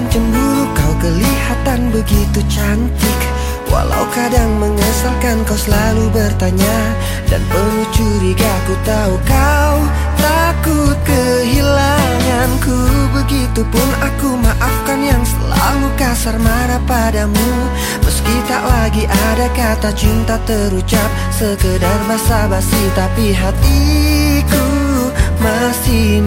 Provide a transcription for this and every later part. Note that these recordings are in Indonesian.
bukan cemburu Kau kelihatan begitu cantik. Walau kadang mengesalkan kau selalu bertanya. Dan penuh curiga ku tahu kau takut kehilanganku. Begitupun aku maafkan yang selalu kasar marah padamu. Meski tak lagi ada kata cinta terucap. Sekedar basa-basi tapi hatiku masih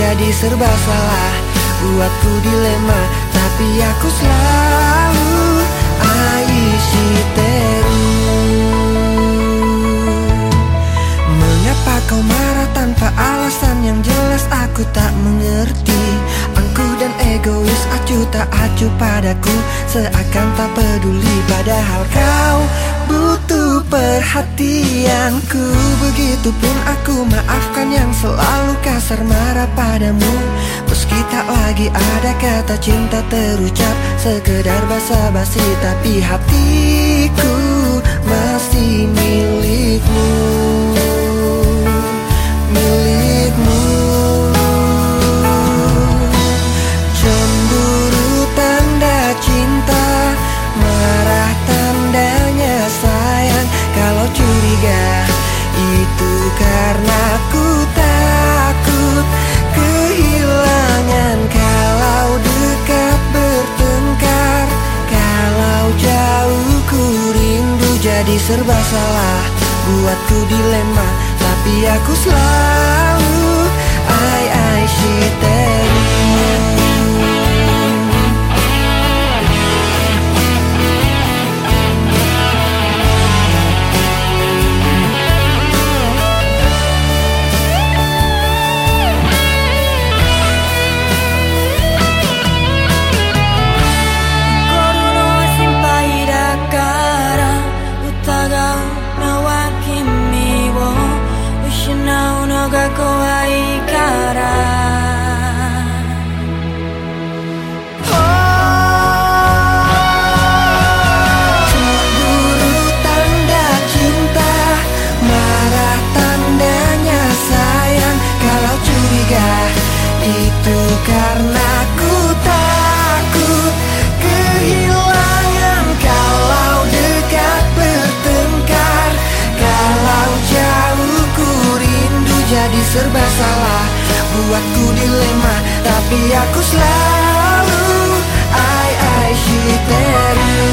jadi serba salah. Buatku dilema Tapi aku selalu Aishi teru. Mengapa kau marah tanpa alasan yang jelas? Aku tak mengerti acuh tak acuh padaku Seakan tak peduli padahal kau butuh perhatianku. Begitupun aku maafkan yang selalu kasar marah padamu. Meski tak lagi ada kata cinta terucap Sekedar basa-basi tapi hatiku serba salah. Buatku dilema Tapi aku selalu karena ku takut kehilangan Kalau dekat bertengkar. Kalau jauh ku rindu jadi serba salah. Buatku dilema tapi aku selalu I, I, she,